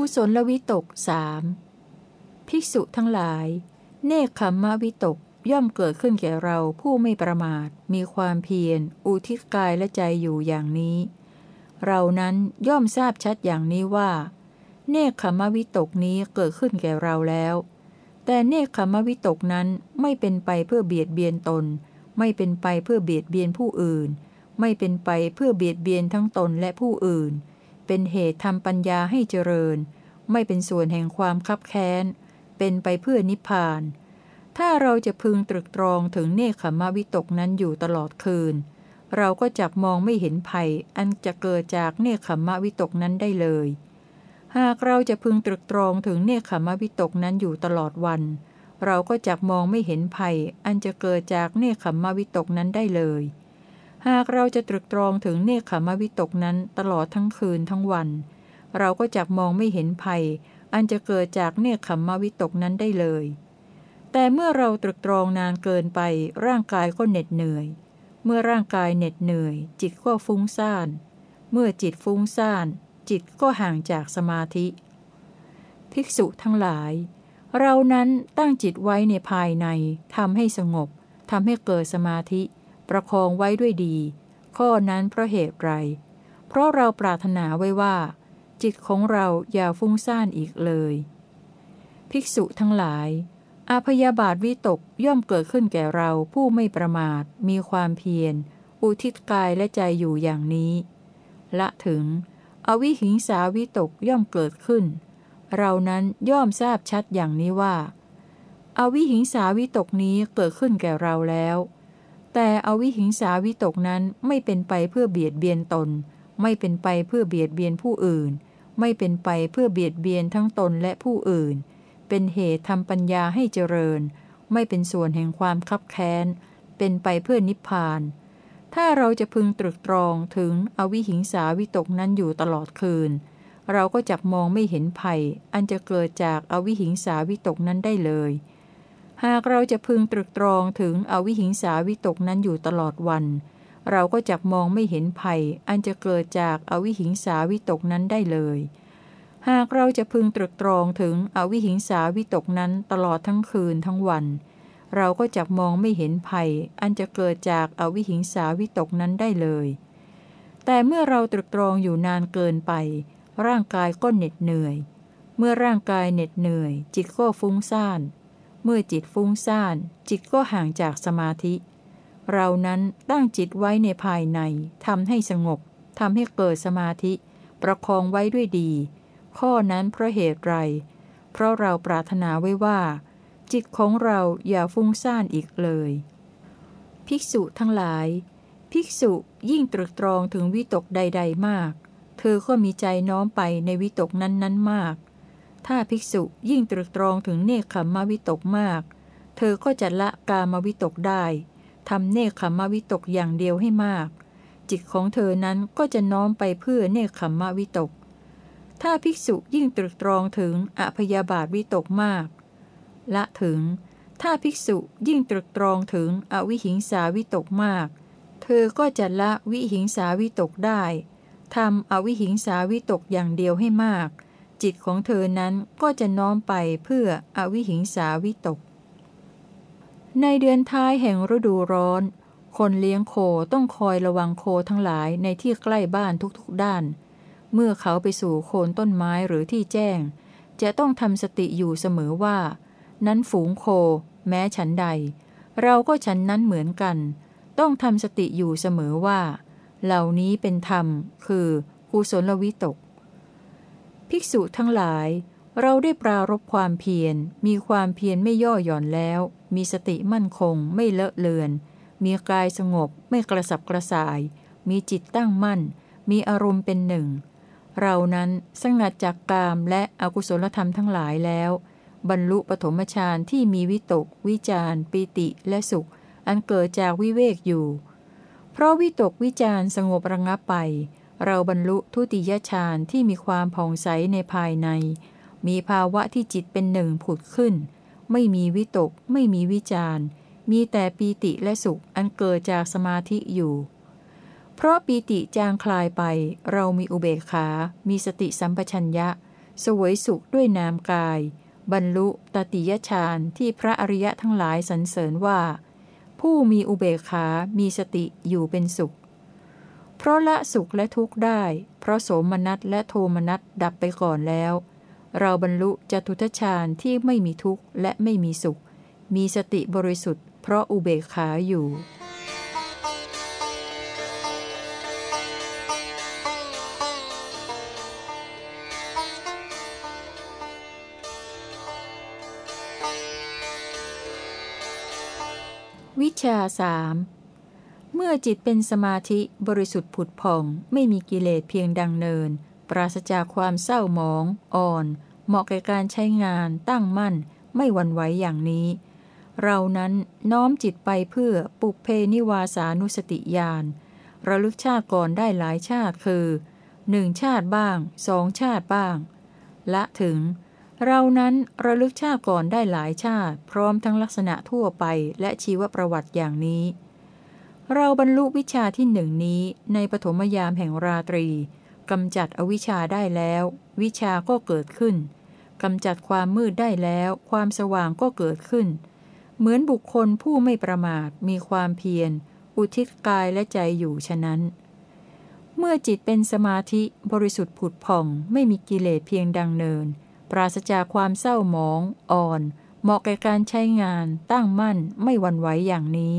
กุศลวิตกสามภิกษุทั้งหลาย เนคขมมวิตกย่อมเกิดขึ้นแก่เราผู้ไม่ประมาท มีความเพียร อุทิศกายและใจอยู่อย่างนี้ เรานั้นย่อมทราบชัดอย่างนี้ว่า เนคขมวิตกนี้เกิดขึ้นแก่เราแล้ว แต่เนคขมวิตกนั้นไม่เป็นไปเพื่อเบียดเบียนตน ไม่เป็นไปเพื่อเบียดเบียนผู้อื่น ไม่เป็นไปเพื่อเบียดเบียนทั้งตนและผู้อื่น เป็นเหตุทำปัญญาให้เจริญ ไม่เป็นส่วนแห่งความคับแค้น เป็นไปเพื่อนิพพาน ถ้าเราจะพึงตรึกตรองถึงเนคขมวิตกนั้นอยู่ตลอดคืน เราก็จักมองไม่เห็นภัย อันจะเกิดจากเนคขมวิตกนั้นได้เลย หากเราจะพึงตรึกตรองถึงเนคขมวิตกนั้นอยู่ตลอดวัน เราก็จักมองไม่เห็นภัย อันจะเกิดจากเนคขมวิตกนั้นได้เลย หากเราจะตรึกตรองถึงเนคขมวิตกนั้นตลอดทั้งคืนทั้งวัน เราก็จักมองไม่เห็นภัย อันจะเกิดจากเนคขมวิตกนั้นได้เลย แต่เมื่อเราตรึกตรองนานเกินไป ร่างกายก็เหน็ดเหนื่อย เมื่อร่างกายเหน็ดเหนื่อย จิตก็ฟุ้งซ่าน เมื่อจิตฟุ้งซ่าน จิตก็ห่างจากสมาธิ ภิกษุทั้งหลาย เรานั้นตั้งจิตไว้ในภายในทำให้สงบทำให้เกิดสมาธิ ประคองไว้ด้วยดี ข้อนั้นเพราะเหตุไร เพราะเราปรารถนาไว้ว่า จิตของเราอย่าฟุ้งซ่านอีกเลย ภิกษุทั้งหลาย อาพยาบาทวิตกย่อมเกิดขึ้นแก่เราผู้ไม่ประมาท มีความเพียร อุทิศกายและใจอยู่อย่างนี้ ละถึง อวิหิงสาวิตกย่อมเกิดขึ้น เรานั้นย่อมทราบชัดอย่างนี้ว่าอาวิหิงสาวิตกนี้เกิดขึ้นแก่เราแล้ว แต่อวิหิงสาวิตกนั้นไม่เป็นไปเพื่อเบียดเบียนตน ไม่เป็นไปเพื่อเบียดเบียนผู้อื่น ไม่เป็นไปเพื่อเบียดเบียนทั้งตนและผู้อื่น เป็นเหตุทำปัญญาให้เจริญ ไม่เป็นส่วนแห่งความคับแค้น เป็นไปเพื่อนิพพาน ถ้าเราจะพึงตรึกตรองถึงอวิหิงสาวิตกนั้นอยู่ตลอดคืน เราก็จักมองไม่เห็นภัย อันจะเกิดจากอวิหิงสาวิตกนั้นได้เลย หากเราจะพึงตรึกตรองถึงอวิหิงสาวิตกนั้นอยู่ตลอดวัน เราก็จักมองไม่เห็นภัย อันจะเกิดจากอวิหิงสาวิตกนั้นได้เลย หากเราจะพึงตรึกตรองถึงอวิหิงสาวิตกนั้นตลอดทั้งคืนทั้งวัน เราก็จะมองไม่เห็นภัย อันจะเกิดจากอวิหิงสาวิตกนั้นได้เลย แต่เมื่อเราตรึกตรองอยู่นานเกินไป ร่างกายก็เหน็ดเหนื่อย เมื่อร่างกายเหน็ดเหนื่อย จิตก็ฟุ้งซ่าน มื่อจิตฟุ้งซ่าน จิตก็ห่างจากสมาธิ เรานั้นตั้งจิตไว้ในภายในทำให้สงบทำให้เกิดสมาธิ ประคองไว้ด้วยดี ข้อนั้นเพราะเหตุไร เพราะเราปรารถนาไว้ว่า จิตของเราอย่าฟุ้งซ่านอีกเลย ภิกษุทั้งหลาย ภิกษุยิ่งตรึกตรองถึงวิตกใด ๆ มาก เธอก็มีใจน้อมไปในวิตกนั้นๆมาก ถ้าภิกษุยิ่งตรึกตรองถึงเนคขมมวิตกมาก เธอก็จะละกามวิตกได้ทำเนคขมวิตกอย่างเดียวให้มาก จิตของเธอนั้นก็จะน้อมไปเพื่อเนคขมวิตก ถ้าภิกษุยิ่งตรึกตรองถึงอพยาบาทวิตกมาก ละถึง ถ้าภิกษุยิ่งตรึกตรองถึงอวิหิงสาวิตกมาก เธอก็จะละวิหิงสาวิตกได้ทำอวิหิงสาวิตกอย่างเดียวให้มาก จิตของเธอนั้นก็จะน้อมไปเพื่ออวิหิงสาวิตก ในเดือนท้ายแห่งฤดูร้อน คนเลี้ยงโคต้องคอยระวังโคทั้งหลายในที่ใกล้บ้านทุกๆด้าน เมื่อเขาไปสู่โคนต้นไม้หรือที่แจ้ง จะต้องทำสติอยู่เสมอว่า นั้นฝูงโค แม้ฉันใด เราก็ฉันนั้นเหมือนกัน ต้องทำสติอยู่เสมอว่า เหล่านี้เป็นธรรม คือกุศลวิตก ภิกษุทั้งหลาย เราได้ปรารบความเพียร มีความเพียรไม่ย่อหย่อนแล้ว มีสติมั่นคง ไม่เลอะเลือน มีกายสงบ ไม่กระสับกระส่าย มีจิตตั้งมั่น มีอารมณ์เป็นหนึ่ง เรานั้นสงัดจากกามและอกุศลธรรมทั้งหลายแล้ว บรรลุปฐมฌานที่มีวิตก วิจารปิติและสุข อันเกิดจากวิเวกอยู่ เพราะวิตกวิจารสงบระงับไป เราบรรลุทุติยฌานที่มีความผ่องใสในภายใน มีภาวะที่จิตเป็นหนึ่งผุดขึ้น ไม่มีวิตก ไม่มีวิจารมีแต่ปีติและสุขอันเกิดจากสมาธิอยู่ เพราะปีติจางคลายไป เรามีอุเบกขา มีสติสัมปชัญญะ สวยสุขด้วยนามกาย บรรลุตติยฌานที่พระอริยะทั้งหลายสรรเสริญว่า ผู้มีอุเบกขา มีสติอยู่เป็นสุข เพราะละสุขและทุกข์ได้ เพราะโสมนัสและโทมนัสดับไปก่อนแล้ว เราบรรลุจตุทชาญที่ไม่มีทุกข์และไม่มีสุข มีสติบริสุทธิ์เพราะอุเบกขาอยู่วิชาสาม เมื่อจิตเป็นสมาธิบริสุทธิ์ผุดผ่อง ไม่มีกิเลสเพียงดังเนิน ปราศจากความเศร้าหมอง อ่อน เหมาะแก่การใช้งาน ตั้งมั่น ไม่หวั่นไหวอย่างนี้ เรานั้นน้อมจิตไปเพื่อปุเพนิวาสานุสติญาณระลึกชาติก่อนได้หลายชาติคือหนึ่งชาติบ้างสองชาติบ้าง ละถึง เรานั้นระลึกชาติก่อนได้หลายชาติ พร้อมทั้งลักษณะทั่วไปและชีวประวัติอย่างนี้ เราบรรลุวิชาที่หนึ่งนี้ในปฐมยามแห่งราตรีกำจัดอวิชชาได้แล้ว วิชาก็เกิดขึ้นกำจัดความมืดได้แล้ว ความสว่างก็เกิดขึ้น เหมือนบุคคลผู้ไม่ประมาทมีความเพียร อุทิศกายและใจอยู่ฉะนั้น เมื่อจิตเป็นสมาธิบริสุทธิ์ผุดผ่อง ไม่มีกิเลสเพียงดังเนิน ปราศจากความเศร้าหมอง อ่อน เหมาะแก่การใช้งาน ตั้งมั่น ไม่วันไหวอย่างนี้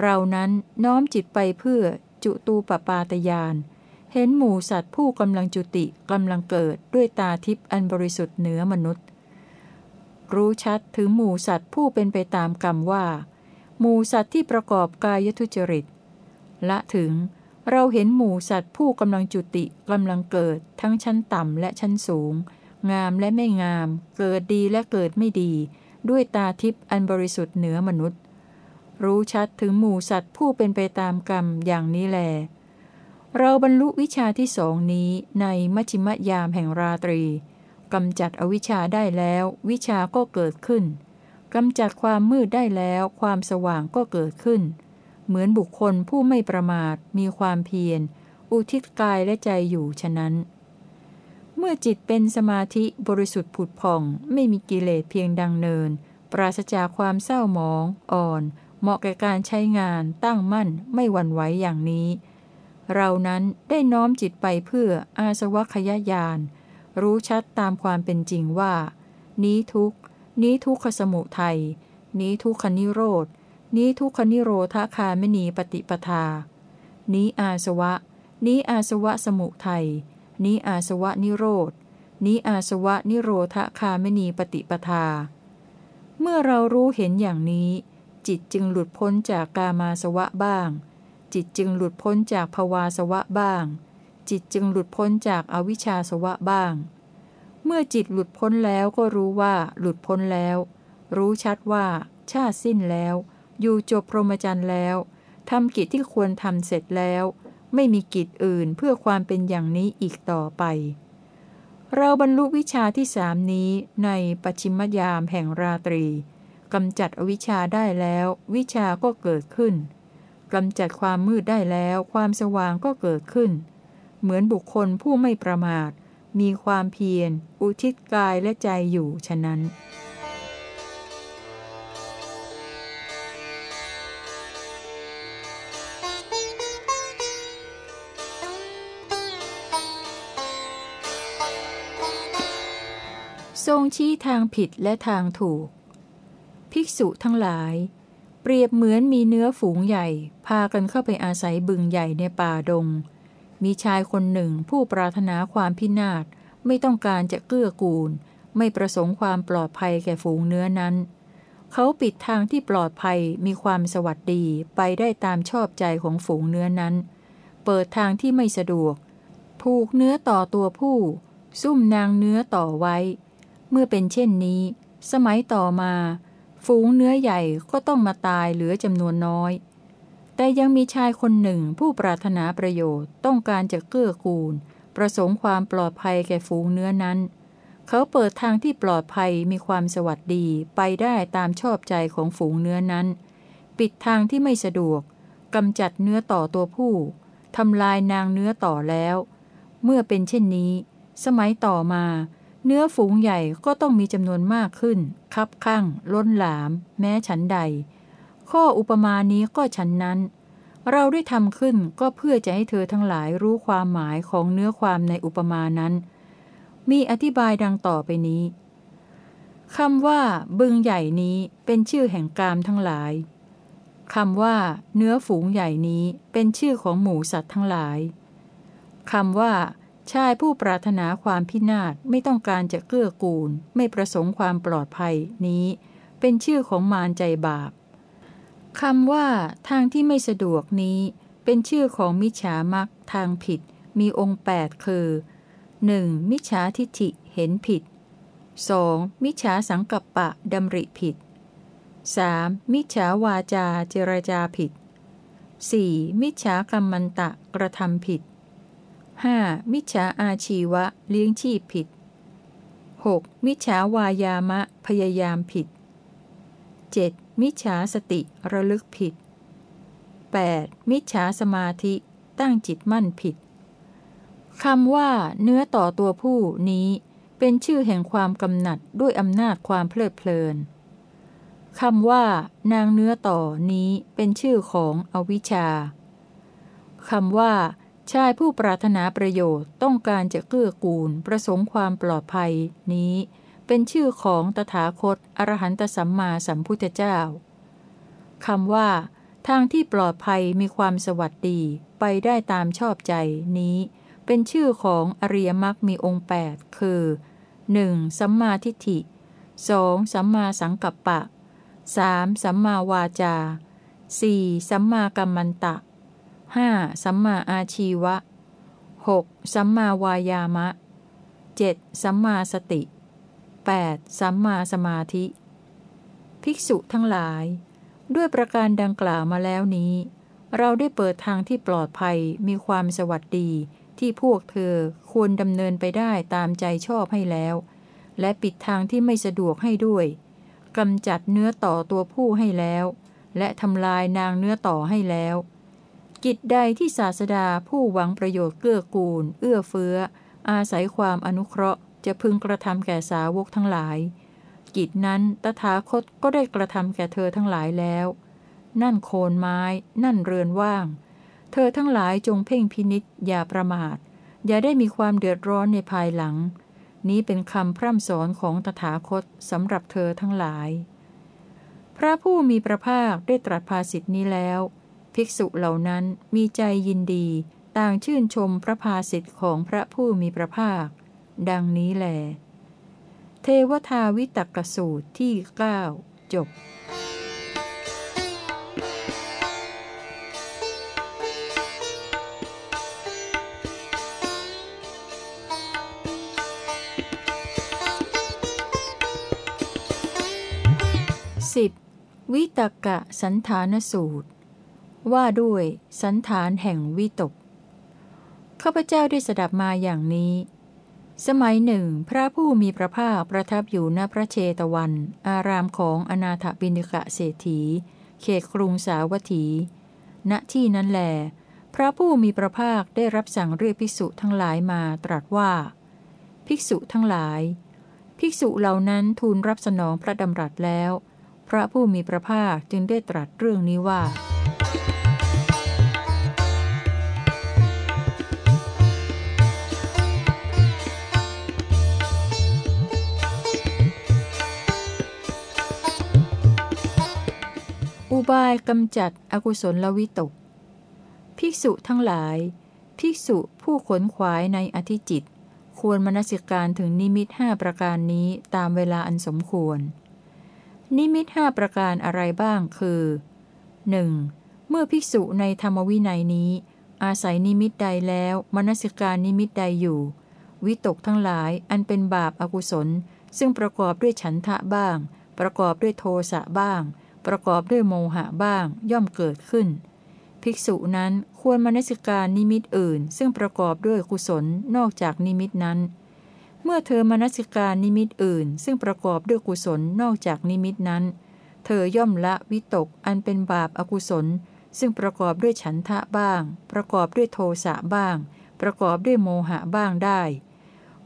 เรานั้นน้อมจิตไปเพื่อจุตูปปาตยาน เห็นหมูสัตว์ผู้กำลังจุติกำลังเกิดด้วยตาทิพย์อันบริสุทธิ์เหนือมนุษย์ รู้ชัดถึงหมูสัตว์ผู้เป็นไปตามกรรมว่าหมูสัตว์ที่ประกอบกายทุจริตและถึงเราเห็นหมูสัตว์ผู้กำลังจุติกำลังเกิด ทั้งชั้นต่ำและชั้นสูง งามและไม่งาม เกิดดีและเกิดไม่ดี ด้วยตาทิพย์อันบริสุทธิ์เหนือมนุษย์ รู้ชัดถึงหมูสัตว์ผู้เป็นไปตามกรรมอย่างนี้แล เราบรรลุวิชาที่สองนี้ในมัชิมยามแห่งราตรีกำจัดอวิชชาได้แล้ว วิชาก็เกิดขึ้นกำจัดความมืดได้แล้ว ความสว่างก็เกิดขึ้น เหมือนบุคคลผู้ไม่ประมาทมีความเพียร อุทิศกายและใจอยู่ฉะนั้น เมื่อจิตเป็นสมาธิบริสุทธิ์ผุดผ่อง ไม่มีกิเลสเพียงดังเนิน ปราศจากความเศร้าหมอง อ่อน เหมาะแก่การใช้งานตั้งมั่นไม่หวั่นไหวอย่างนี้ เรานั้นได้น้อมจิตไปเพื่ออาสวัคยายานรู้ชัดตามความเป็นจริงว่า นี้ทุกนี้ทุกขสมุทัยนี้ทุกขนิโรธนี้ทุกขนิโรธคาไม่นีปฏิปทา นี้อาสวะ นี้อาสวะสมุทัยนี้อาสวะนิโรธนี้อาสวะนิโรธคาไม่นีปฏิปทา เมื่อเรารู้เห็นอย่างนี้ จิตจึงหลุดพ้นจากกามาสวะบ้าง จิตจึงหลุดพ้นจากภวาสวะบ้าง จิตจึงหลุดพ้นจากอวิชชาสวะบ้าง เมื่อจิตหลุดพ้นแล้วก็รู้ว่าหลุดพ้นแล้ว รู้ชัดว่า ชาติสิ้นแล้ว อยู่จบพรหมจรรย์แล้วทำกิจที่ควรทำเสร็จแล้ว ไม่มีกิจอื่นเพื่อความเป็นอย่างนี้อีกต่อไป เราบรรลุวิชาที่สามนี้ในปัจฉิมยามแห่งราตรี กำจัดอวิชาได้แล้ว วิชาก็เกิดขึ้นกำจัดความมืดได้แล้ว ความสว่างก็เกิดขึ้น เหมือนบุคคลผู้ไม่ประมาท มีความเพียร อุทิศกายและใจอยู่ฉะนั้นทรงชี้ทางผิดและทางถูก ภิกษุทั้งหลาย เปรียบเหมือนมีเนื้อฝูงใหญ่ พากันเข้าไปอาศัยบึงใหญ่ในป่าดง มีชายคนหนึ่งผู้ปรารถนาความพินาศไม่ต้องการจะเกื้อกูล ไม่ประสงค์ความปลอดภัยแก่ฝูงเนื้อนั้น เขาปิดทางที่ปลอดภัยมีความสวัสดีไปได้ตามชอบใจของฝูงเนื้อนั้น เปิดทางที่ไม่สะดวก ผูกเนื้อต่อตัวผู้ ซุ่มนางเนื้อต่อไว้ เมื่อเป็นเช่นนี้ สมัยต่อมา ฝูงเนื้อใหญ่ก็ต้องมาตายเหลือจำนวนน้อย แต่ยังมีชายคนหนึ่งผู้ปรารถนาประโยชน์ต้องการจะเกื้อกูล ประสงค์ความปลอดภัยแก่ฝูงเนื้อนั้น เขาเปิดทางที่ปลอดภัยมีความสวัสดีไปได้ตามชอบใจของฝูงเนื้อนั้น ปิดทางที่ไม่สะดวกกำจัดเนื้อต่อตัวผู้ทำลายนางเนื้อต่อแล้ว เมื่อเป็นเช่นนี้ สมัยต่อมา เนื้อฝูงใหญ่ก็ต้องมีจำนวนมากขึ้น คับข้างล้นหลาม แม้ฉันใด ข้ออุปมานี้ก็ฉันนั้น เราได้ทำขึ้นก็เพื่อจะให้เธอทั้งหลายรู้ความหมายของเนื้อความในอุปมานั้น มีอธิบายดังต่อไปนี้คำว่า บึงใหญ่นี้เป็นชื่อแห่งกามทั้งหลายคำว่า เนื้อฝูงใหญ่นี้เป็นชื่อของหมูสัตว์ทั้งหลายคำว่า ชายผู้ปรารถนาความพินาศไม่ต้องการจะเกื้อกูล ไม่ประสงค์ความปลอดภัยนี้ เป็นชื่อของมารใจบาปคำว่า ทางที่ไม่สะดวกนี้ เป็นชื่อของมิจฉามักทางผิด มีองค์ 8 คือ 1. มิจฉาทิฐิเห็นผิด 2. มิจฉาสังกัปปะดำริผิด 3. มิจฉาวาจาเจรจาผิด 4. มิจฉากรรมันตะกระทำผิด 5. มิจฉาอาชีวะเลี้ยงชีพผิด 6. มิจฉาวายามะพยายามผิด 7. มิจฉาสติระลึกผิด 8. มิจฉาสมาธิตั้งจิตมั่นผิดคำว่า เนื้อต่อตัวผู้นี้ เป็นชื่อแห่งความกำหนัดด้วยอำนาจความเพลิดเพลินคำว่า นางเนื้อต่อนี้เป็นชื่อของอวิชชาคำว่า ชายผู้ปรารถนาประโยชน์ต้องการจะเกื้อกูล ประสงค์ความปลอดภัย นี้ เป็นชื่อของตถาคต อรหันตสัมมาสัมพุทธเจ้าคำว่า ทางที่ปลอดภัยมีความสวัสดีไปได้ตามชอบใจนี้ เป็นชื่อของอริยมรรคมีองค์ 8 คือ 1. สัมมาทิฏฐิ 2. สัมมาสังกัปปะ 3. สัมมาวาจา 4. สัมมากัมมันตะ 5. สัมมาอาชีวะ 6. สัมมาวายามะ 7. สัมมาสติ 8. สัมมาสมาธิ ภิกษุทั้งหลาย ด้วยประการดังกล่าวมาแล้วนี้ เราได้เปิดทางที่ปลอดภัยมีความสวัสดีที่พวกเธอควรดำเนินไปได้ตามใจชอบให้แล้ว และปิดทางที่ไม่สะดวกให้ด้วยกำจัดเนื้อต่อตัวผู้ให้แล้ว และทำลายนางเนื้อต่อให้แล้ว กิจใดที่ศาสดาผู้หวังประโยชน์เกื้อกูล เอื้อเฟื้อ อาศัยความอนุเคราะห์ จะพึงกระทำแก่สาวกทั้งหลาย กิจนั้นตถาคตก็ได้กระทำแก่เธอทั้งหลายแล้ว นั่นโคนไม้ นั่นเรือนว่าง เธอทั้งหลายจงเพ่งพินิษอย่าประมาท อย่าได้มีความเดือดร้อนในภายหลัง นี้เป็นคำพร่ำสอนของตถาคตสำหรับเธอทั้งหลาย พระผู้มีพระภาคได้ตรัสภาสิทธินี้แล้ว ภิกษุเหล่านั้นมีใจยินดี ต่างชื่นชมพระภาสิทธิของพระผู้มีพระภาค ดังนี้แหลเทวทาวิตกสูตรที่ 9 จบ 10. วิตกะสันฐานสูตร ว่าด้วยสันฐานแห่งวิตก ข้าพเจ้าได้สดับมาอย่างนี้ สมัยหนึ่ง พระผู้มีพระภาคประทับอยู่ณพระเชตวัน อารามของอนาถบินิกะเศรษฐี เขตกรุงสาวัตถี ณที่นั้นแหลพระผู้มีพระภาคได้รับสั่งเรียกภิกษุทั้งหลายมาตรัสว่า ภิกษุทั้งหลาย ภิกษุเหล่านั้นทูลรับสนองพระดำรัสแล้ว พระผู้มีพระภาคจึงได้ตรัสเรื่องนี้ว่า อุบายกำจัดอกุศลวิตก ภิกษุทั้งหลาย ภิกษุผู้ขนขวายในอธิจิต ควรมนสิการถึงนิมิตห้าประการนี้ตามเวลาอันสมควร นิมิตห้าประการอะไรบ้างคือ 1. เมื่อภิกษุในธรรมวินัยนี้ อาศัยนิมิตใดแล้วมนสิการนิมิตใดอยู่ วิตกทั้งหลายอันเป็นบาปอากุศล ซึ่งประกอบด้วยฉันทะบ้าง ประกอบด้วยโทสะบ้าง ประกอบด้วยโมหะบ้างย่อมเกิดขึ้น ภิกษุนั้นควรมนสิการนิมิตอื่น ซึ่งประกอบด้วยกุศลนอกจากนิมิตนั้น เมื่อเธอมนสิการนิมิตอื่น ซึ่งประกอบด้วยกุศลนอกจากนิมิตนั้น เธอย่อมละวิตกอันเป็นบาปอากุศล ซึ่งประกอบด้วยฉันทะบ้าง ประกอบด้วยโทสะบ้าง ประกอบด้วยโมหะบ้างได้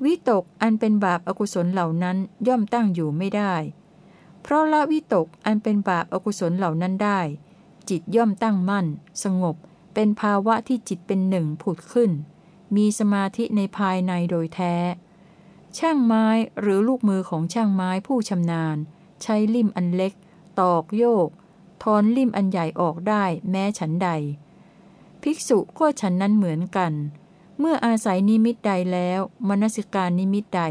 วิตกอันเป็นบาปอากุศลเหล่านั้นย่อมตั้งอยู่ไม่ได้ เพราะละวิตกอันเป็นบาปอากุศลเหล่านั้นได้ จิตย่อมตั้งมั่น สงบ เป็นภาวะที่จิตเป็นหนึ่งผุดขึ้น มีสมาธิในภายในโดยแท้ ช่างไม้หรือลูกมือของช่างไม้ผู้ชำนาญ ใช้ลิ่มอันเล็ก ตอกโยกทอนลิ่มอันใหญ่ออกได้แม้ฉันใด ภิกษุก็ฉันนั้นเหมือนกัน เมื่ออาศัยนิมิตใดแล้ว มนสิการนิมิตใด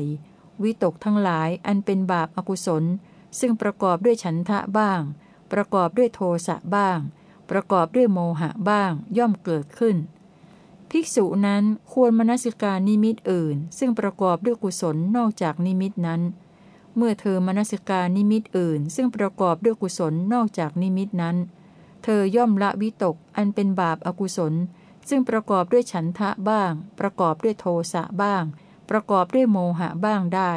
วิตกทั้งหลายอันเป็นบาปอากุศล ซึ่งประกอบด้วยฉันทะบ้าง ประกอบด้วยโทสะบ้าง ประกอบด้วยโมหะบ้างย่อมเกิดขึ้น ภิกษุนั้นควรมนสิการนิมิตอื่น ซึ่งประกอบด้วยกุศลนอกจากนิมิตนั้น เมื่อเธอมนสิการนิมิตอื่น ซึ่งประกอบด้วยกุศลนอกจากนิมิตนั้น เธอย่อมละวิตกอันเป็นบาปอากุศล ซึ่งประกอบด้วยฉันทะบ้าง ประกอบด้วยโทสะบ้าง ประกอบด้วยโมหะบ้างได้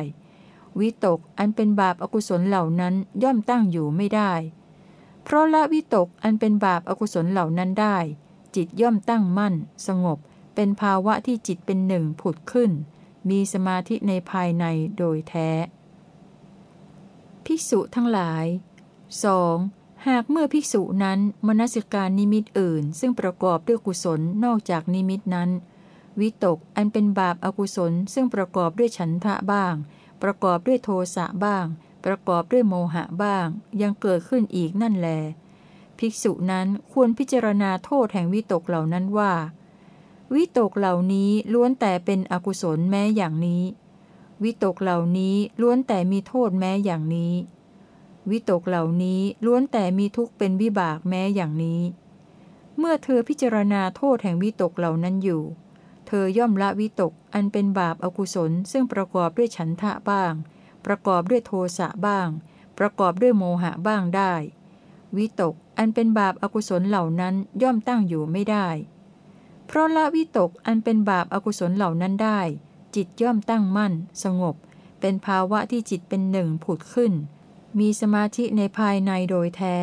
วิตกอันเป็นบาปอากุศลเหล่านั้นย่อมตั้งอยู่ไม่ได้ เพราะละวิตกอันเป็นบาปอากุศลเหล่านั้นได้ จิตย่อมตั้งมั่น สงบ เป็นภาวะที่จิตเป็นหนึ่งผุดขึ้น มีสมาธิในภายในโดยแท้ ภิกษุทั้งหลาย 2. หากเมื่อภิกษุนั้นมนสิการนิมิตอื่น ซึ่งประกอบด้วยกุศลนอกจากนิมิตนั้น วิตกอันเป็นบาปอากุศลซึ่งประกอบด้วยฉันทะบ้าง ประกอบด้วยโทสะบ้าง ประกอบด้วยโมหะบ้าง ยังเกิดขึ้นอีกนั่นแล ภิกษุนั้นควรพิจารณาโทษแห่งวิตกเหล่านั้นว่า วิตกเหล่านี้ล้วนแต่เป็นอกุศลแม้อย่างนี้ วิตกเหล่านี้ล้วนแต่มีโทษแม้อย่างนี้ วิตกเหล่านี้ล้วนแต่มีทุกข์เป็นวิบากแม้อย่างนี้ เมื่อเธอพิจารณาโทษแห่งวิตกเหล่านั้นอยู่ เธอย่อมละวิตกอันเป็นบาปอากุศล ซึ่งประกอบด้วยฉันทะบ้าง ประกอบด้วยโทสะบ้าง ประกอบด้วยโมหะบ้างได้ วิตกอันเป็นบาปอากุศลเหล่านั้นย่อมตั้งอยู่ไม่ได้ เพราะละวิตกอันเป็นบาปอากุศลเหล่านั้นได้ จิตย่อมตั้งมั่น สงบ เป็นภาวะที่จิตเป็นหนึ่งผุดขึ้น มีสมาธิในภายในโดยแท้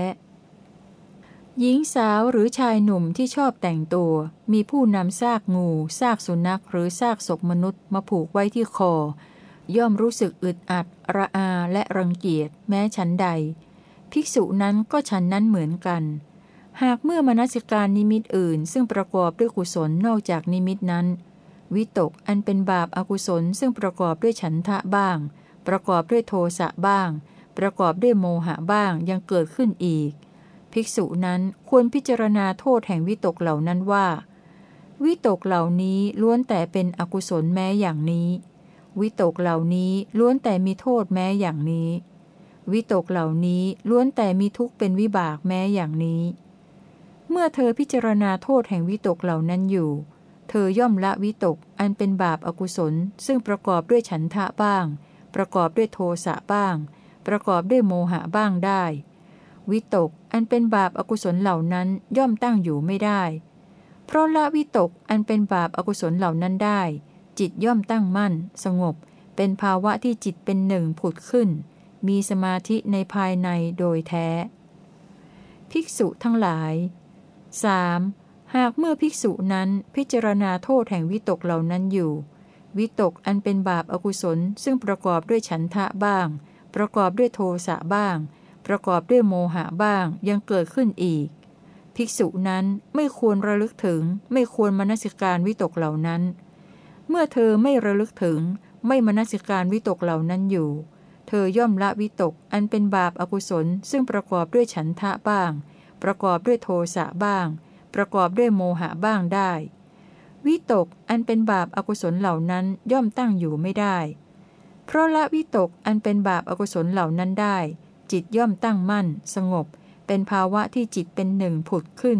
หญิงสาวหรือชายหนุ่มที่ชอบแต่งตัว มีผู้นำซากงูซากสุนัขหรือซากศพมนุษย์มาผูกไว้ที่คอ ย่อมรู้สึกอึดอัด ระอาและรังเกียจแม้ฉันใด ภิกษุนั้นก็ฉันนั้นเหมือนกัน หากเมื่อมนสิการนิมิตอื่น ซึ่งประกอบด้วยกุศลนอกจากนิมิตนั้น วิตกอันเป็นบาปอากุศลซึ่งประกอบด้วยฉันทะบ้าง ประกอบด้วยโทสะบ้าง ประกอบด้วยโมหะบ้างยังเกิดขึ้นอีก ภิกษุนั้นควรพิจารณาโทษแห่งวิตกเหล่านั้นว่า วิตกเหล่านี้ล้วนแต่เป็นอกุศลแม้อย่างนี้ วิตกเหล่านี้ล้วนแต่มีโทษแม้อย่างนี้ วิตกเหล่านี้ล้วนแต่มีทุกข์เป็นวิบากแม้อย่างนี้ เมื่อเธอพิจารณาโทษแห่งวิตกเหล่านั้นอยู่ เธอย่อมละวิตกอันเป็นบาปอากุศล ซึ่งประกอบด้วยฉันทะบ้าง ประกอบด้วยโทสะบ้าง ประกอบด้วยโมหะบ้างได้ วิตก อันเป็นบาปอากุศลเหล่านั้นย่อมตั้งอยู่ไม่ได้ เพราะละวิตกอันเป็นบาปอากุศลเหล่านั้นได้ จิตย่อมตั้งมั่น สงบ เป็นภาวะที่จิตเป็นหนึ่งผุดขึ้น มีสมาธิในภายในโดยแท้ ภิกษุทั้งหลาย 3. หากเมื่อภิกษุนั้นพิจารณาโทษแห่งวิตกเหล่านั้นอยู่ วิตกอันเป็นบาปอากุศลซึ่งประกอบด้วยฉันทะบ้าง ประกอบด้วยโทสะบ้าง ประกอบด้วยโมหะบ้างยังเกิดขึ้นอีก ภิกษุนั้นไม่ควรระลึกถึง ไม่ควรมนสิการวิตกเหล่านั้น เมื่อเธอไม่ระลึกถึง ไม่มนสิการวิตกเหล่านั้นอยู่ เธอย่อมละวิตกอันเป็นบาปอากุศล ซึ่งประกอบด้วยฉันทะบ้าง ประกอบด้วยโทสะบ้าง ประกอบด้วยโมหะบ้างได้ วิตกอันเป็นบาปอากุศลเหล่านั้นย่อมตั้งอยู่ไม่ได้ เพราะละวิตกอันเป็นบาปอากุศลเหล่านั้นได้ จิตย่อมตั้งมั่น สงบ เป็นภาวะที่จิตเป็นหนึ่งผุดขึ้น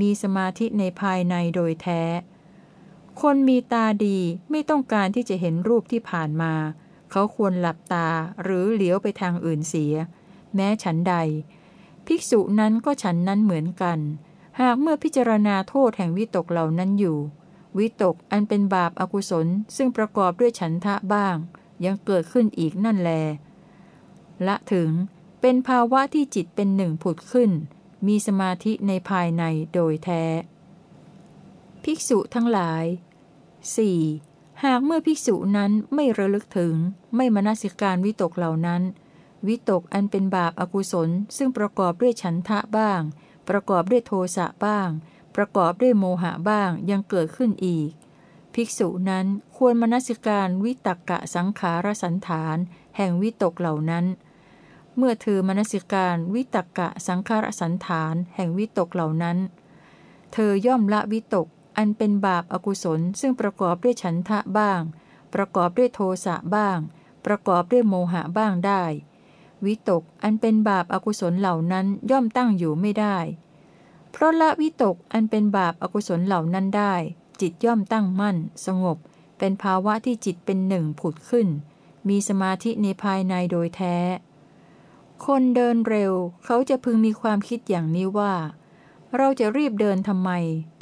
มีสมาธิในภายในโดยแท้ คนมีตาดีไม่ต้องการที่จะเห็นรูปที่ผ่านมา เขาควรหลับตาหรือเหลียวไปทางอื่นเสีย แม้ฉันใด ภิกษุนั้นก็ฉันนั้นเหมือนกัน หากเมื่อพิจารณาโทษแห่งวิตกเหล่านั้นอยู่ วิตกอันเป็นบาปอากุศลซึ่งประกอบด้วยฉันทะบ้าง ยังเกิดขึ้นอีกนั่นแลละถึง เป็นภาวะที่จิตเป็นหนึ่งผุดขึ้น มีสมาธิในภายในโดยแท้ ภิกษุทั้งหลาย 4. หากเมื่อภิกษุนั้นไม่ระลึกถึง ไม่มนสิการวิตกเหล่านั้น วิตกอันเป็นบาปอากุศล ซึ่งประกอบด้วยฉันทะบ้าง ประกอบด้วยโทสะบ้าง ประกอบด้วยโมหะบ้างยังเกิดขึ้นอีก ภิกษุนั้นควรมนสิการวิตกกะสังขารสันฐาน แห่งวิตกเหล่านั้น เมื่อเธอมนสิการวิตกกะสังขารสันฐานแห่งวิตกเหล่านั้น เธอย่อมละวิตกอันเป็นบาปอากุศลซึ่งประกอบด้วยฉันทะบ้าง ประกอบด้วยโทสะบ้าง ประกอบด้วยโมหะบ้างได้ วิตกอันเป็นบาปอากุศลเหล่านั้นย่อมตั้งอยู่ไม่ได้ เพราะละวิตกอันเป็นบาปอากุศลเหล่านั้นได้ จิตย่อมตั้งมั่น สงบ เป็นภาวะที่จิตเป็นหนึ่งผุดขึ้น มีสมาธิในภายในโดยแท้ คนเดินเร็ว เขาจะพึงมีความคิดอย่างนี้ว่า เราจะรีบเดินทำไม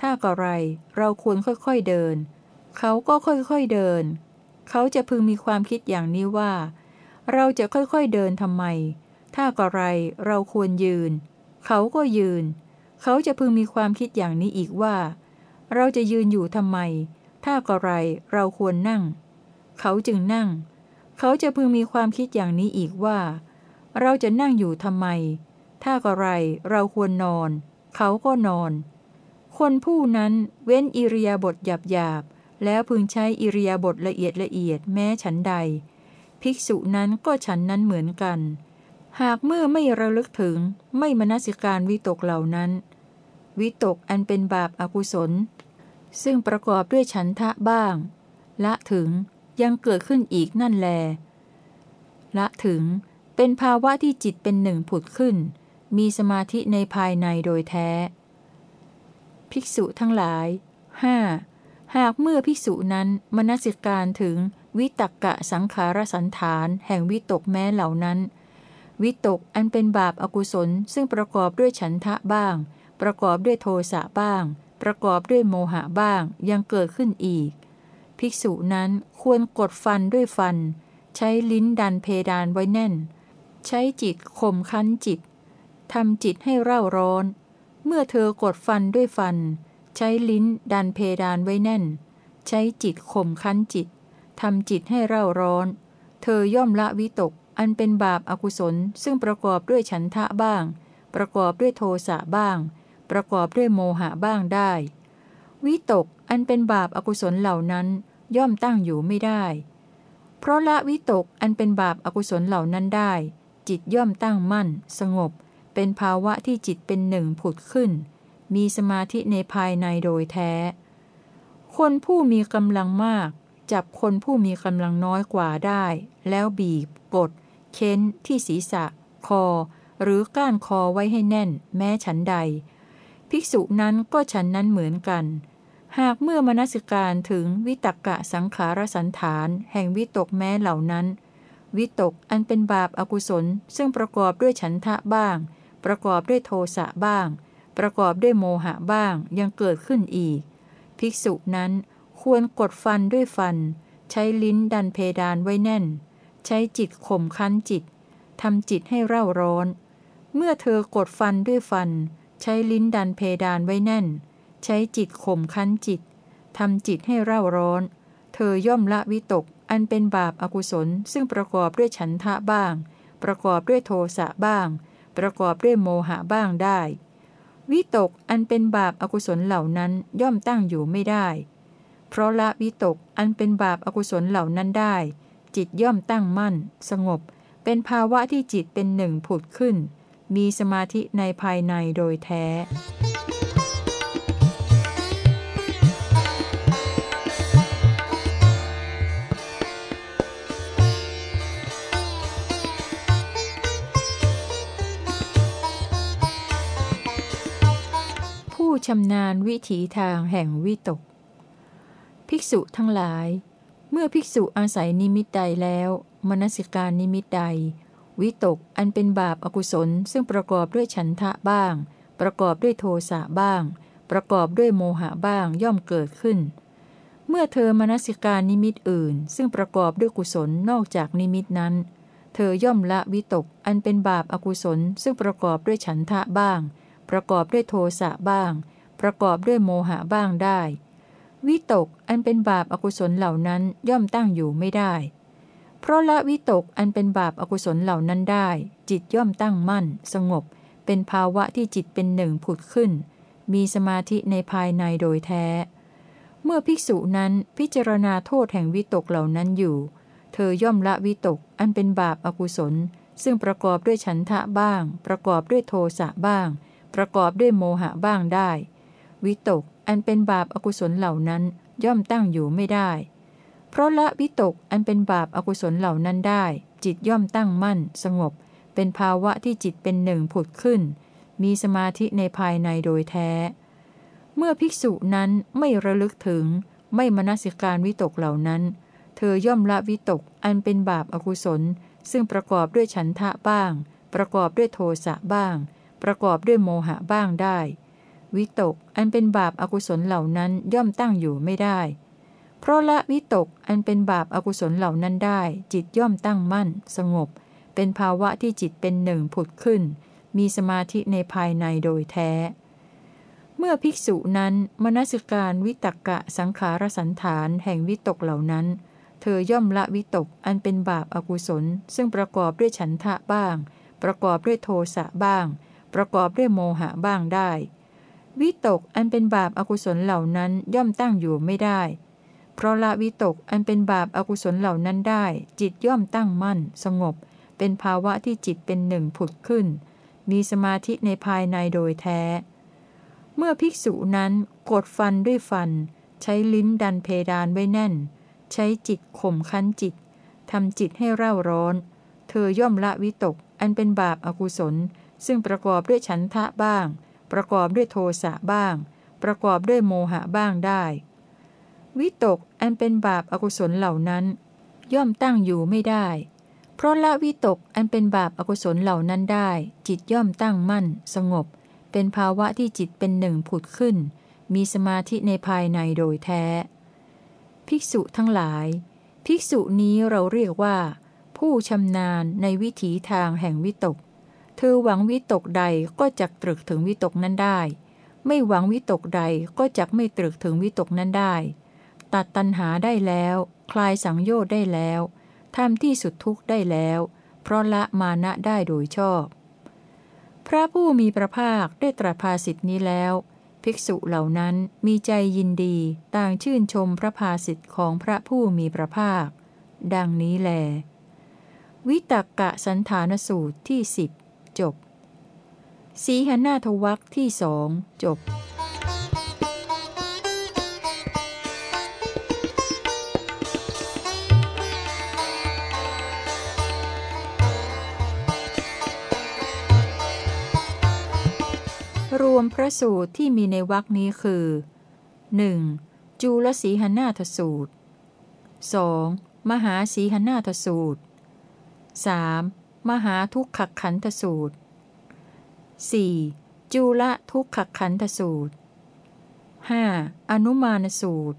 ถ้าก็ไร เราควรค่อยๆเดิน เขาก็ค่อยๆเดิน เขาจะพึงมีความคิดอย่างนี้ว่า เราจะค่อยๆเดินทำไม ถ้าก็ไร เราควรยืน เขาก็ยืน เขาจะพึงมีความคิดอย่างนี้อีกว่า เราจะยืนอยู่ทำไม ถ้าก็ไร เราควรนั่ง เขาจึงนั่ง เขาจะพึงมีความคิดอย่างนี้อีกว่า เราจะนั่งอยู่ทำไม ถ้าก็ไรเราควรนอน เขาก็นอน คนผู้นั้นเว้นอิริยาบถหยาบหยาบแล้วพึงใช้อิริยาบถละเอียดละเอียดแม้ฉันใด ภิกษุนั้นก็ฉันนั้นเหมือนกัน หากเมื่อไม่ระลึกถึงไม่มนสิการวิตกเหล่านั้น วิตกอันเป็นบาปอากุศล ซึ่งประกอบด้วยฉันทะบ้าง ละถึงยังเกิดขึ้นอีกนั่นแล ละถึง เป็นภาวะที่จิตเป็นหนึ่งผุดขึ้น มีสมาธิในภายในโดยแท้ ภิกษุทั้งหลายห้าหากเมื่อภิกษุนั้นมนสิการถึงวิตกกะสังขารสันฐาน แห่งวิตกแม้เหล่านั้น วิตกอันเป็นบาปอากุศลซึ่งประกอบด้วยฉันทะบ้าง ประกอบด้วยโทสะบ้าง ประกอบด้วยโมหะบ้างยังเกิดขึ้นอีก ภิกษุนั้นควรกดฟันด้วยฟัน ใช้ลิ้นดันเพดานไว้แน่น ใช้จิตข่มคั้นจิตทำจิตให้เร่าร้อน เมื่อเธอกดฟันด้วยฟัน ใช้ลิ้นดันเพดานไว้แน่น ใช้จิตข่มคั้นจิตทำจิตให้เร่าร้อน เธอย่อมละวิตกอันเป็นบาปอากุศล ซึ่งประกอบด้วยฉันทะบ้าง ประกอบด้วยโทสะบ้าง ประกอบด้วยโมหะบ้างได้ วิตกอันเป็นบาปอากุศลเหล่านั้น ย่อมตั้งอยู่ไม่ได้ เพราะละวิตกอันเป็นบาปอากุศลเหล่านั้นได้ จิตย่อมตั้งมั่น สงบ เป็นภาวะที่จิตเป็นหนึ่งผุดขึ้น มีสมาธิในภายในโดยแท้ คนผู้มีกำลังมาก จับคนผู้มีกำลังน้อยกว่าได้ แล้วบีบ กด เค้น ที่ศีรษะ คอ หรือก้านคอไว้ให้แน่น แม้ฉันใด ภิกษุนั้นก็ฉันนั้นเหมือนกันหากเมื่อมนสิการถึงวิตกกะสังขารสันฐาน แห่งวิตกแม้เหล่านั้น วิตกอันเป็นบาปอากุศล ซึ่งประกอบด้วยฉันทะบ้าง ประกอบด้วยโทสะบ้าง ประกอบด้วยโมหะบ้างยังเกิดขึ้นอีก ภิกษุนั้นควรกดฟันด้วยฟัน ใช้ลิ้นดันเพดานไว้แน่น ใช้จิตข่มคั้นจิตทำจิตให้เร่าร้อน เมื่อเธอกดฟันด้วยฟัน ใช้ลิ้นดันเพดานไว้แน่น ใช้จิตข่มคั้นจิตทำจิตให้เร่าร้อน เธอย่อมละวิตก อันเป็นบาปอากุศล ซึ่งประกอบด้วยฉันทะบ้าง ประกอบด้วยโทสะบ้าง ประกอบด้วยโมหะบ้างได้ วิตกอันเป็นบาปอากุศลเหล่านั้นย่อมตั้งอยู่ไม่ได้ เพราะละวิตกอันเป็นบาปอากุศลเหล่านั้นได้ จิตย่อมตั้งมั่น สงบ เป็นภาวะที่จิตเป็นหนึ่งผุดขึ้น มีสมาธิในภายในโดยแท้ ชำนาญวิถีทางแห่งวิตก ภิกษุทั้งหลาย เมื่อภิกษุอาศัยนิมิตใดแล้ว มนสิการนิมิตใด วิตกอันเป็นบาปอากุศล ซึ่งประกอบด้วยฉันทะบ้าง ประกอบด้วยโทสะบ้าง ประกอบด้วยโมหะบ้างย่อมเกิดขึ้น เมื่อเธอมนสิการนิมิตอื่น ซึ่งประกอบด้วยกุศลนอกจากนิมิตนั้นเธอย่อมละวิตกอันเป็นบาปอากุศลซึ่งประกอบด้วยฉันทะบ้าง ประกอบด้วยโทสะบ้าง ประกอบด้วยโมหะบ้างได้ วิตกอันเป็นบาปอากุศลเหล่านั้นย่อมตั้งอยู่ไม่ได้ เพราะละวิตกอันเป็นบาปอากุศลเหล่านั้นได้ จิตย่อมตั้งมั่น สงบ เป็นภาวะที่จิตเป็นหนึ่งผุดขึ้น มีสมาธิในภายในโดยแท้ เมื่อภิกษุนั้นพิจารณาโทษแห่งวิตกเหล่านั้นอยู่ เธอย่อมละวิตกอันเป็นบาปอากุศลซึ่งประกอบด้วยฉันทะบ้าง ประกอบด้วยโทสะบ้าง ประกอบด้วยโมหะบ้างได้ วิตก อันเป็นบาปอากุศลเหล่านั้นย่อมตั้งอยู่ไม่ได้ เพราะละวิตกอันเป็นบาปอากุศลเหล่านั้นได้ จิตย่อมตั้งมั่น สงบ เป็นภาวะที่จิตเป็นหนึ่งผุดขึ้น มีสมาธิในภายในโดยแท้ เมื่อภิกษุนั้นไม่ระลึกถึง ไม่มนสิการวิตกเหล่านั้น เธอย่อมละวิตกอันเป็นบาปอากุศล ซึ่งประกอบด้วยฉันทะบ้าง ประกอบด้วยโทสะบ้าง ประกอบด้วยโมหะบ้างได้ วิตก อันเป็นบาปอากุศลเหล่านั้นย่อมตั้งอยู่ไม่ได้ เพราะละวิตกอันเป็นบาปอากุศลเหล่านั้นได้ จิตย่อมตั้งมั่น สงบ เป็นภาวะที่จิตเป็นหนึ่งผุดขึ้น มีสมาธิในภายในโดยแท้ เมื่อภิกษุนั้นมนสิการวิตกกะสังขารสันฐานแห่งวิตกเหล่านั้น เธอย่อมละวิตกอันเป็นบาปอากุศล ซึ่งประกอบด้วยฉันทะบ้าง ประกอบด้วยโทสะบ้างประกอบด้วยโมหะบ้างได้ วิตกอันเป็นบาปอากุศลเหล่านั้นย่อมตั้งอยู่ไม่ได้ เพราะละวิตกอันเป็นบาปอากุศลเหล่านั้นได้ จิตย่อมตั้งมั่น สงบ เป็นภาวะที่จิตเป็นหนึ่งผุดขึ้น มีสมาธิในภายในโดยแท้ เมื่อภิกษุนั้นกดฟันด้วยฟัน ใช้ลิ้นดันเพดานไว้แน่น ใช้จิตข่มคั้นจิตทำจิตให้เร่าร้อน เธอย่อมละวิตกอันเป็นบาปอากุศล ซึ่งประกอบด้วยฉันทะบ้าง ประกอบด้วยโทสะบ้าง ประกอบด้วยโมหะบ้างได้ วิตกอันเป็นบาปอากุศลเหล่านั้น ย่อมตั้งอยู่ไม่ได้ เพราะละวิตกอันเป็นบาปอากุศลเหล่านั้นได้ จิตย่อมตั้งมั่น สงบ เป็นภาวะที่จิตเป็นหนึ่งผุดขึ้น มีสมาธิในภายในโดยแท้ ภิกษุทั้งหลาย ภิกษุนี้เราเรียกว่า ผู้ชำนาญในวิถีทางแห่งวิตก เธอหวังวิตกใดก็จักตรึกถึงวิตกนั้นได้ ไม่หวังวิตกใดก็จักไม่ตรึกถึงวิตกนั้นได้ ตัดตัณหาได้แล้ว คลายสังโยชน์ได้แล้วทำที่สุดทุกข์ได้แล้ว เพราะละมานะได้โดยชอบ พระผู้มีพระภาคได้ตรัสภาสิทธินี้แล้ว ภิกษุเหล่านั้นมีใจยินดีต่างชื่นชมพระภาสิทธิของพระผู้มีพระภาค ดังนี้แล วิตกกะสันฐานสูตรที่สิบ จบ สีหนาทวักที่สองจบรวมพระสูตรที่มีในวรคนี้คือ 1. จูลสีหนาทสูตร 2. มหาสีหนาทสูตร 3. มหาทุกขขันธสูตร 4. จูละทุกขขันธสูตร 5. อนุมานสูตร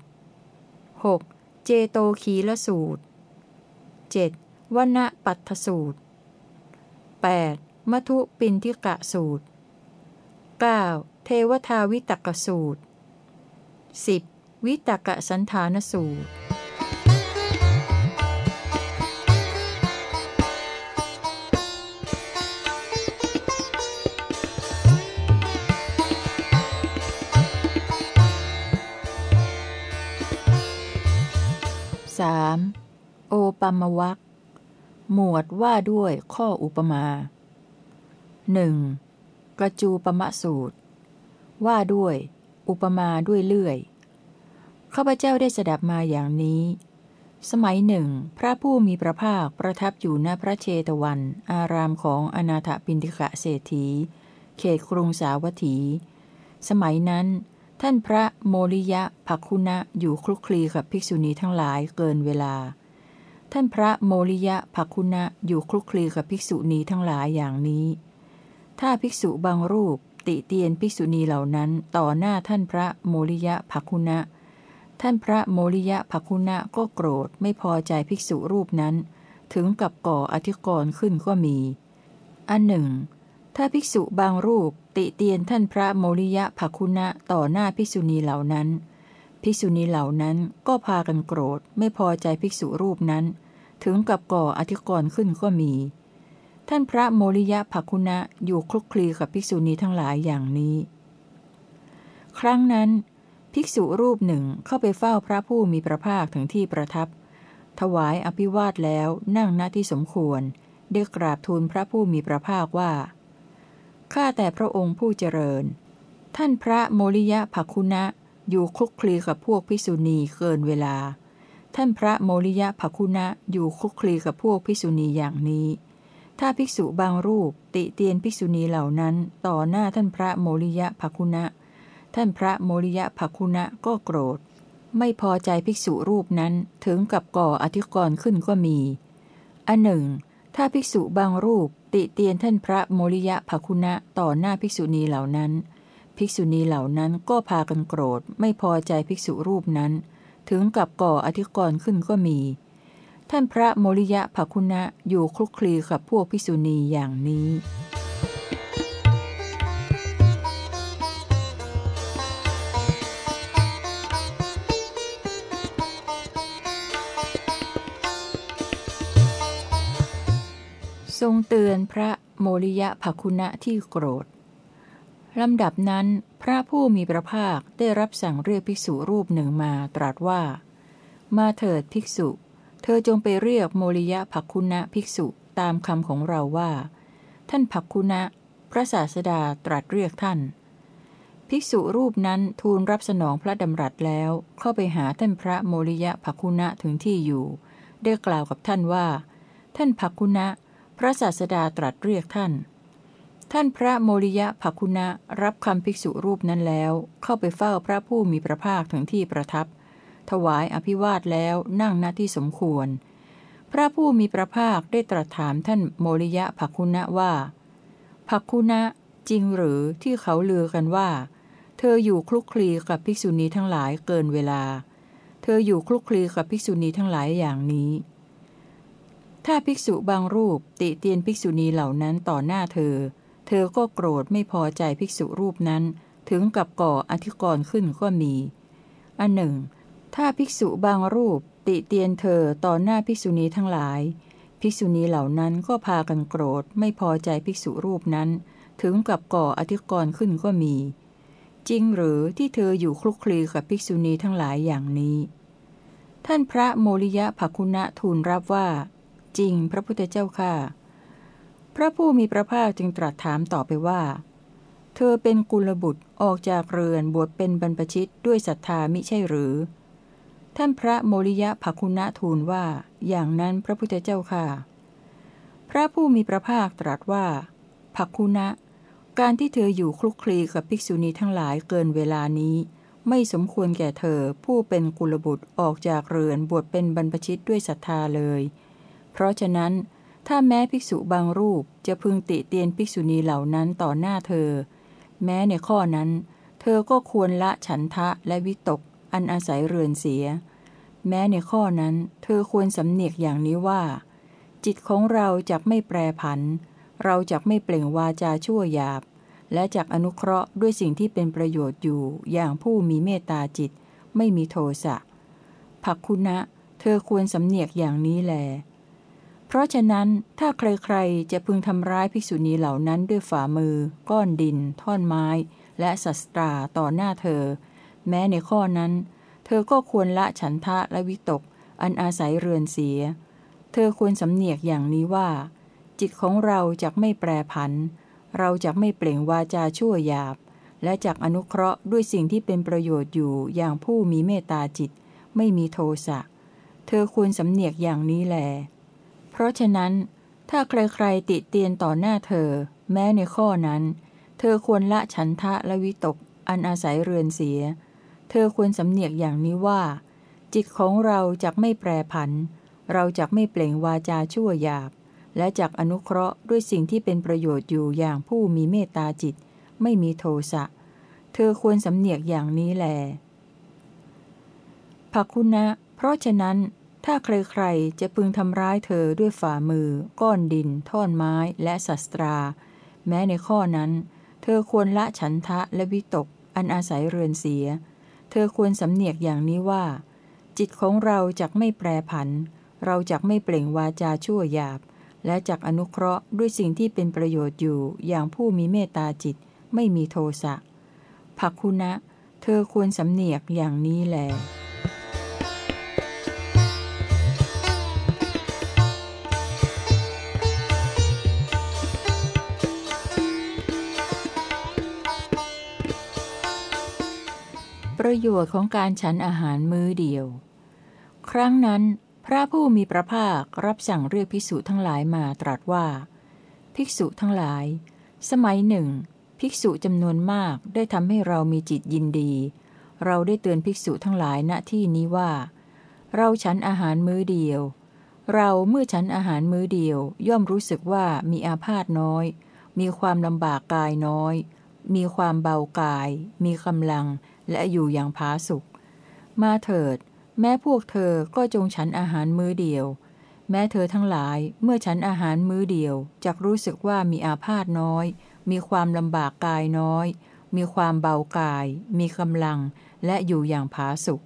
6. เจโตคีละสูตร 7. วนปัตถสูตร 8. มัทุปินทิกะสูตร 9. เทวทาวิตกสูตร 10. วิตกสันฐานสูตร ปัมวักหมวดว่าด้วยข้ออุปมาหนึ่งกระจูปมะสูตร ว่าด้วย อุปมาด้วยเลื่อยข้าพเจ้าได้สดับมาอย่างนี้ สมัยหนึ่ง พระผู้มีพระภาคประทับอยู่ณพระเชตวัน อารามของอนาถปินทิกะเศรษฐี เขตกรุงสาวัตถี สมัยนั้น ท่านพระโมริยะภักคุณะอยู่คลุกคลีกับภิกษุณีทั้งหลายเกินเวลา ท่านพระโมริยะภักคุณะอยู่คลุกคลีกับภิกษุณีทั้งหลายอย่างนี้ ถ้าภิกษุบางรูปติเตียนภิกษุณีเหล่านั้นต่อหน้าท่านพระโมริยะภักคุณะ ท่านพระโมริยะภักคุณะก็โกรธไม่พอใจภิกษุรูปนั้น ถึงกับก่ออธิกรณ์ขึ้นก็มี อันหนึ่ง ถ้าภิกษุบางรูปติเตียนท่านพระโมริยะภักคุณะต่อหน้าภิกษุณีเหล่านั้น ภิกษุณีเหล่านั้นก็พากันโกรธไม่พอใจภิกษุรูปนั้น ถึงกับก่ออธิกรณ์ขึ้นก็มี ท่านพระโมริยะภักคุณะอยู่คลุกคลีกับภิกษุณีทั้งหลายอย่างนี้ ครั้งนั้น ภิกษุรูปหนึ่งเข้าไปเฝ้าพระผู้มีพระภาคถึงที่ประทับ ถวายอภิวาทแล้วนั่งณที่สมควร ได้กราบทูลพระผู้มีพระภาคว่าข้าแต่พระองค์ผู้เจริญ ท่านพระโมริยะภักคุณะ อยู่คลุกคลีกับพวกภิกษุณีเกินเวลา ท่านพระโมริยะภักคุณะอยู่คลุกคลีกับพวกภิกษุณีอย่างนี้ ถ้าภิกษุบางรูปติเตียนภิกษุณีเหล่านั้น ต่อหน้าท่านพระโมริยะภักคุณะ ท่านพระโมริยะภักคุณะก็โกรธ ไม่พอใจภิกษุรูปนั้นถึงกับก่ออธิกรณ์ขึ้นก็มีอันหนึ่ง ถ้าภิกษุบางรูปติเตียนท่านพระโมริยะภักคุณะต่อหน้าภิกษุณีเหล่านั้น ภิกษุณีเหล่านั้นก็พากันโกรธไม่พอใจภิกษุรูปนั้น ถึงกับก่ออธิกรณ์ขึ้นก็มี ท่านพระโมริยะภคุณะอยู่คลุกคลีกับพวกภิกษุณีอย่างนี้ทรงเตือนพระโมริยะภคุณะที่โกรธ ลำดับนั้นพระผู้มีพระภาคได้รับสั่งเรียกภิกษุรูปหนึ่งมาตรัสว่า มาเถิดภิกษุ เธอจงไปเรียกโมริยะภักคุณะภิกษุตามคำของเราว่า ท่านภักคุณะ พระศาสดาตรัสเรียกท่าน ภิกษุรูปนั้นทูลรับสนองพระดำรัสแล้วเข้าไปหาท่านพระโมริยะภักคุณะถึงที่อยู่ได้กล่าวกับท่านว่า ท่านภักคุณะ พระศาสดาตรัสเรียกท่าน ท่านพระโมริยะภคุณะรับคำภิกษุรูปนั้นแล้ว เข้าไปเฝ้าพระผู้มีพระภาคถึงที่ประทับ ถวายอภิวาทแล้วนั่งณที่สมควร พระผู้มีพระภาคได้ตรัสถามท่านโมริยะภคุณะว่าภคุณะจริงหรือที่เขาลือกันว่า เธออยู่คลุกคลีกับภิกษุณีทั้งหลายเกินเวลา เธออยู่คลุกคลีกับภิกษุณีทั้งหลายอย่างนี้ ถ้าภิกษุบางรูปติเตียนภิกษุณีเหล่านั้นต่อหน้าเธอ เธอก็โกรธไม่พอใจภิกษุรูปนั้น ถึงกับก่ออธิกรณ์ขึ้นก็มี อันหนึ่ง ถ้าภิกษุบางรูปติเตียนเธอต่อหน้าภิกษุณีทั้งหลาย ภิกษุณีเหล่านั้นก็พากันโกรธไม่พอใจภิกษุรูปนั้น ถึงกับก่ออธิกรณ์ขึ้นก็มี จริงหรือที่เธออยู่คลุกคลีกับภิกษุณีทั้งหลายอย่างนี้ ท่านพระโมริยะภคุณะทูลรับว่า จริงพระพุทธเจ้าค่ะ พระผู้มีพระภาคจึงตรัสถามต่อไปว่า เธอเป็นกุลบุตรออกจากเรือนบวชเป็นบรรพชิตด้วยศรัทธามิใช่หรือ ท่านพระโมริยะภคุณะทูลว่า อย่างนั้นพระพุทธเจ้าค่ะ พระผู้มีพระภาคตรัสว่าภคุณะ การที่เธออยู่คลุกคลีกับภิกษุณีทั้งหลายเกินเวลานี้ ไม่สมควรแก่เธอผู้เป็นกุลบุตรออกจากเรือนบวชเป็นบรรพชิตด้วยศรัทธาเลย เพราะฉะนั้น ถ้าแม้ภิกษุบางรูปจะพึงติเตียนภิกษุณีเหล่านั้นต่อหน้าเธอ แม้ในข้อนั้น เธอก็ควรละฉันทะและวิตก อันอาศัยเรือนเสีย แม้ในข้อนั้น เธอควรสำเนียกอย่างนี้ว่า จิตของเราจะไม่แปรผัน เราจะไม่เปล่งวาจาชั่วหยาบ และจักอนุเคราะห์ด้วยสิ่งที่เป็นประโยชน์อยู่อย่างผู้มีเมตตาจิต ไม่มีโทสะผักคุณะ เธอควรสำเนียกอย่างนี้แล เพราะฉะนั้นถ้าใครๆจะพึงทำร้ายภิกษุณีเหล่านั้นด้วยฝ่ามือ ก้อนดิน ท่อนไม้ และสัสตราต่อหน้าเธอ แม้ในข้อนั้น เธอก็ควรละฉันทะและวิตก อันอาศัยเรือนเสีย เธอควรสำเนียกอย่างนี้ว่า จิตของเราจะไม่แปรผัน เราจะไม่เปล่งวาจาชั่วหยาบ และจักอนุเคราะห์ด้วยสิ่งที่เป็นประโยชน์อยู่อย่างผู้มีเมตตาจิต ไม่มีโทสะ เธอควรสำเนียกอย่างนี้แหล เพราะฉะนั้น ถ้าใครๆติเตียนต่อหน้าเธอ แม้ในข้อนั้น เธอควรละฉันทะและวิตก อันอาศัยเรือนเสีย เธอควรสำเนียกอย่างนี้ว่า จิตของเราจะไม่แปรผัน เราจะไม่เปล่งวาจาชั่วหยาบ และจักอนุเคราะห์ด้วยสิ่งที่เป็นประโยชน์อยู่อย่างผู้มีเมตตาจิต ไม่มีโทสะ เธอควรสำเนียกอย่างนี้แลภคุณะ เพราะฉะนั้น ถ้าใครๆ จะพึงทำร้ายเธอด้วยฝ่ามือ ก้อนดิน ท่อนไม้และสัตรา แม้ในข้อนั้น เธอควรละฉันทะและวิตก อันอาศัยเรือนเสีย เธอควรสำเนียกอย่างนี้ว่า จิตของเราจักไม่แปรผัน เราจักไม่เปล่งวาจาชั่วหยาบ และจักอนุเคราะห์ด้วยสิ่งที่เป็นประโยชน์อยู่อย่างผู้มีเมตตาจิตไม่มีโทสะภักคุณะ เธอควรสำเนียกอย่างนี้แหละ ประโยชน์ของการฉันอาหารมื้อเดียว ครั้งนั้น พระผู้มีพระภาครับสั่งเรียกภิกษุทั้งหลายมาตรัสว่า ภิกษุทั้งหลาย สมัยหนึ่ง ภิกษุจำนวนมากได้ทำให้เรามีจิตยินดี เราได้เตือนภิกษุทั้งหลายณที่นี้ว่า เราฉันอาหารมื้อเดียว เราเมื่อฉันอาหารมื้อเดียว ย่อมรู้สึกว่ามีอาพาธน้อย มีความลำบากกายน้อย มีความเบากาย มีกำลัง และอยู่อย่างผาสุกมาเถิด แม้พวกเธอก็จงฉันอาหารมื้อเดียว แม้เธอทั้งหลายเมื่อฉันอาหารมื้อเดียวจักรู้สึกว่ามีอาพาธน้อย มีความลำบากกายน้อย มีความเบากาย มีกำลัง และอยู่อย่างผาสุก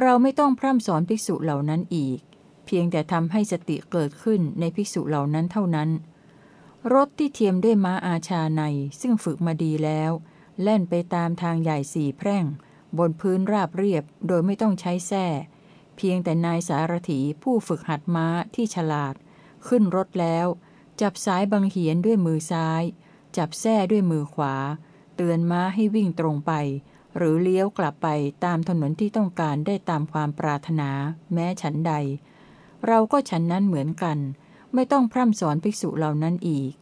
เราไม่ต้องพร่ำสอนภิกษุเหล่านั้นอีก เพียงแต่ทำให้สติเกิดขึ้นในภิกษุเหล่านั้นเท่านั้นรถที่เทียมด้วยม้าอาชาในซึ่งฝึกมาดีแล้ว แล่นไปตามทางใหญ่สี่แพร่ง บนพื้นราบเรียบโดยไม่ต้องใช้แส้เพียงแต่นายสารถีผู้ฝึกหัดม้าที่ฉลาด ขึ้นรถแล้ว จับสายบังเหียนด้วยมือซ้าย จับแส้ด้วยมือขวา เตือนม้าให้วิ่งตรงไป หรือเลี้ยวกลับไปตามถนนที่ต้องการได้ตามความปรารถนา แม้ฉันใด เราก็ฉันนั้นเหมือนกัน ไม่ต้องพร่ำสอนภิกษุเหล่านั้นอีก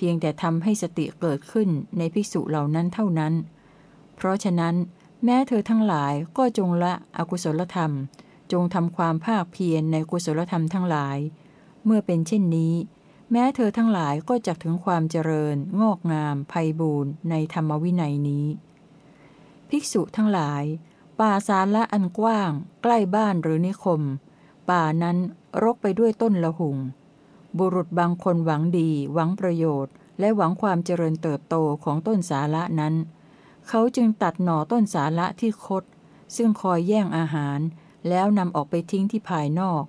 พียงแต่ทำให้สติเกิดขึ้นในภิกษุเหล่านั้นเท่านั้น เพราะฉะนั้น แม้เธอทั้งหลายก็จงละอกุศลธรรม จงทำความภาคเพียรในกุศลธรรมทั้งหลาย เมื่อเป็นเช่นนี้ แม้เธอทั้งหลายก็จะถึงความเจริญ งอกงามไพบูรณ์ในธรรมวินัยนี้ ภิกษุทั้งหลาย ป่าสาละอันกว้าง ใกล้บ้านหรือนิคม ป่านั้นรกไปด้วยต้นละหุง บุรุษบางคนหวังดี หวังประโยชน์ และหวังความเจริญเติบโตของต้นสาละนั้น เขาจึงตัดหน่อต้นสาละที่คด ซึ่งคอยแย่งอาหาร แล้วนำออกไปทิ้งที่ภายนอก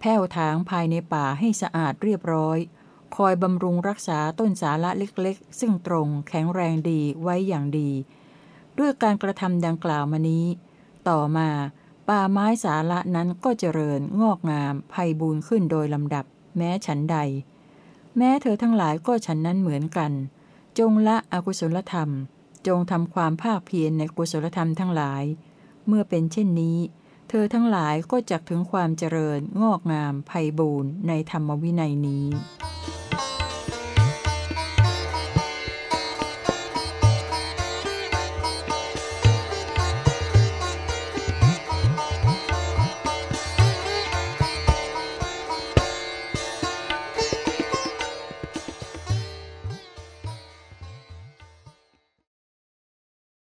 แผ้วถางภายในป่าให้สะอาดเรียบร้อย คอยบำรุงรักษาต้นสาละเล็กๆ ซึ่งตรงแข็งแรงดีไว้อย่างดี ด้วยการกระทำดังกล่าวมานี้ ต่อมาป่าไม้สาละนั้นก็เจริญงอกงามไพบูรณ์ขึ้นโดยลำดับ แม้ฉันใด แม้เธอทั้งหลายก็ฉันนั้นเหมือนกัน จงละอกุศลธรรม จงทำความภาคเพียรในกุศลธรรมทั้งหลาย เมื่อเป็นเช่นนี้ เธอทั้งหลายก็จักถึงความเจริญงอกงามไพ่บูรณ์ในธรรมวินัยนี้